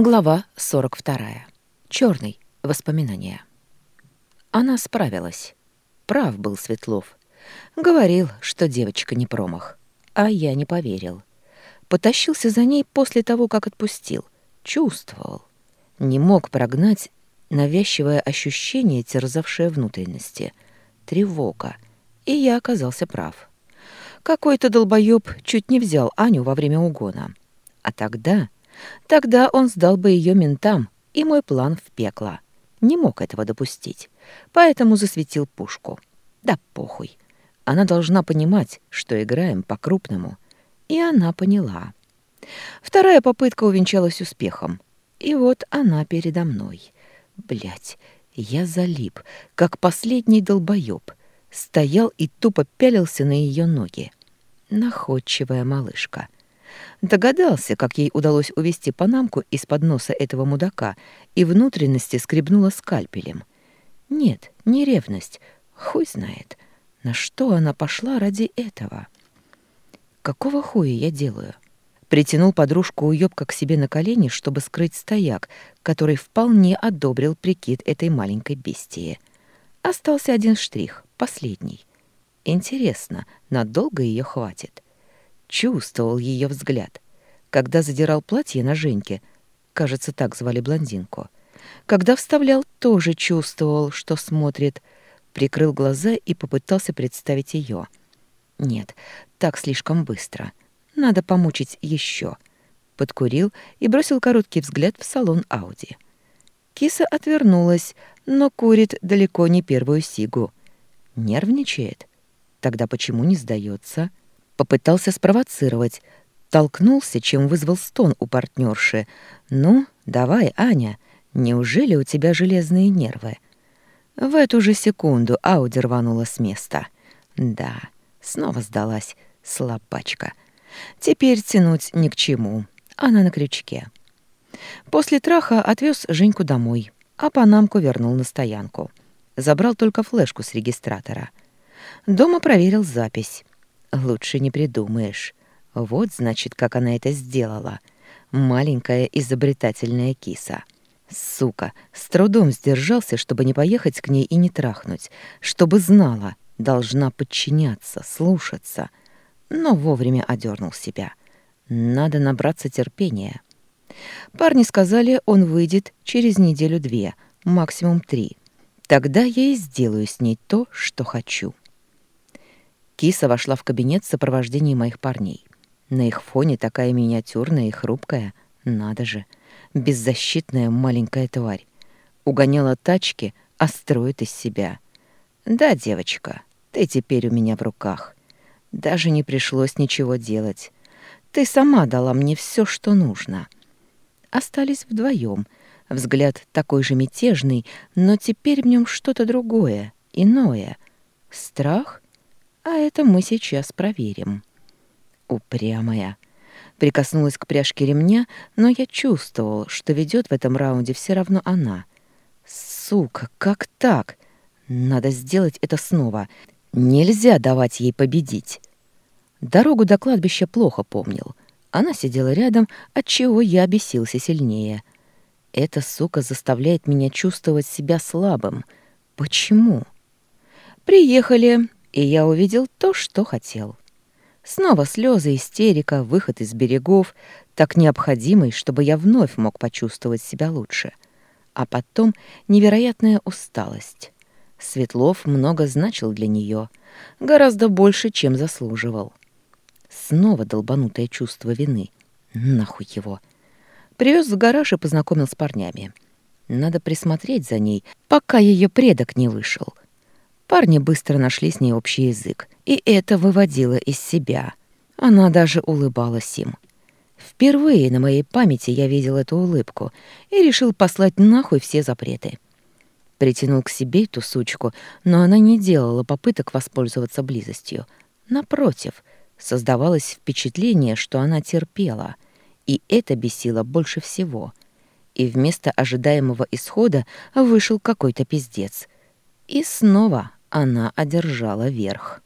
Глава 42. Черный. Воспоминания. Она справилась. Прав был Светлов. Говорил, что девочка не промах. А я не поверил. Потащился за ней после того, как отпустил. Чувствовал. Не мог прогнать навязчивое ощущение, терзавшее внутренности. Тревога. И я оказался прав. Какой-то долбоёб чуть не взял Аню во время угона. А тогда Тогда он сдал бы ее ментам, и мой план в пекло. Не мог этого допустить, поэтому засветил пушку. Да похуй. Она должна понимать, что играем по-крупному. И она поняла. Вторая попытка увенчалась успехом. И вот она передо мной. Блять, я залип, как последний долбоёб. Стоял и тупо пялился на ее ноги. Находчивая малышка — Догадался, как ей удалось увести панамку из-под носа этого мудака и внутренности скребнула скальпелем. Нет, не ревность. Хуй знает, на что она пошла ради этого. Какого хуя я делаю? Притянул подружку уёбка к себе на колени, чтобы скрыть стояк, который вполне одобрил прикид этой маленькой бестии. Остался один штрих, последний. Интересно, надолго ее хватит? Чувствовал ее взгляд. Когда задирал платье на Женьке, кажется, так звали блондинку, когда вставлял, тоже чувствовал, что смотрит, прикрыл глаза и попытался представить ее. Нет, так слишком быстро. Надо помучить еще. Подкурил и бросил короткий взгляд в салон Ауди. Киса отвернулась, но курит далеко не первую сигу. Нервничает? Тогда почему не сдается? Попытался спровоцировать, толкнулся, чем вызвал стон у партнерши. «Ну, давай, Аня, неужели у тебя железные нервы?» В эту же секунду Ауди рванула с места. Да, снова сдалась, слабачка. Теперь тянуть ни к чему. Она на крючке. После траха отвез Женьку домой, а Панамку вернул на стоянку. Забрал только флешку с регистратора. Дома проверил запись. Лучше не придумаешь. Вот, значит, как она это сделала. Маленькая изобретательная киса. Сука, с трудом сдержался, чтобы не поехать к ней и не трахнуть, чтобы знала, должна подчиняться, слушаться. Но вовремя одернул себя. Надо набраться терпения. Парни сказали, он выйдет через неделю-две, максимум три. Тогда я и сделаю с ней то, что хочу. Киса вошла в кабинет в сопровождении моих парней. На их фоне такая миниатюрная и хрупкая, надо же, беззащитная маленькая тварь. Угоняла тачки, а строит из себя. Да, девочка, ты теперь у меня в руках. Даже не пришлось ничего делать. Ты сама дала мне все, что нужно. Остались вдвоем. Взгляд такой же мятежный, но теперь в нем что-то другое, иное. Страх — а это мы сейчас проверим. Упрямая. Прикоснулась к пряжке ремня, но я чувствовал, что ведет в этом раунде все равно она. Сука, как так? Надо сделать это снова. Нельзя давать ей победить. Дорогу до кладбища плохо помнил. Она сидела рядом, отчего я бесился сильнее. Эта сука заставляет меня чувствовать себя слабым. Почему? Приехали, и я увидел то, что хотел. Снова слезы, истерика, выход из берегов, так необходимый, чтобы я вновь мог почувствовать себя лучше. А потом невероятная усталость. Светлов много значил для нее, гораздо больше, чем заслуживал. Снова долбанутое чувство вины. Нахуй его. Привез в гараж и познакомил с парнями. Надо присмотреть за ней, пока ее предок не вышел — Парни быстро нашли с ней общий язык, и это выводило из себя. Она даже улыбалась им. Впервые на моей памяти я видел эту улыбку и решил послать нахуй все запреты. Притянул к себе эту сучку, но она не делала попыток воспользоваться близостью. Напротив, создавалось впечатление, что она терпела, и это бесило больше всего. И вместо ожидаемого исхода вышел какой-то пиздец. И снова она одержала верх.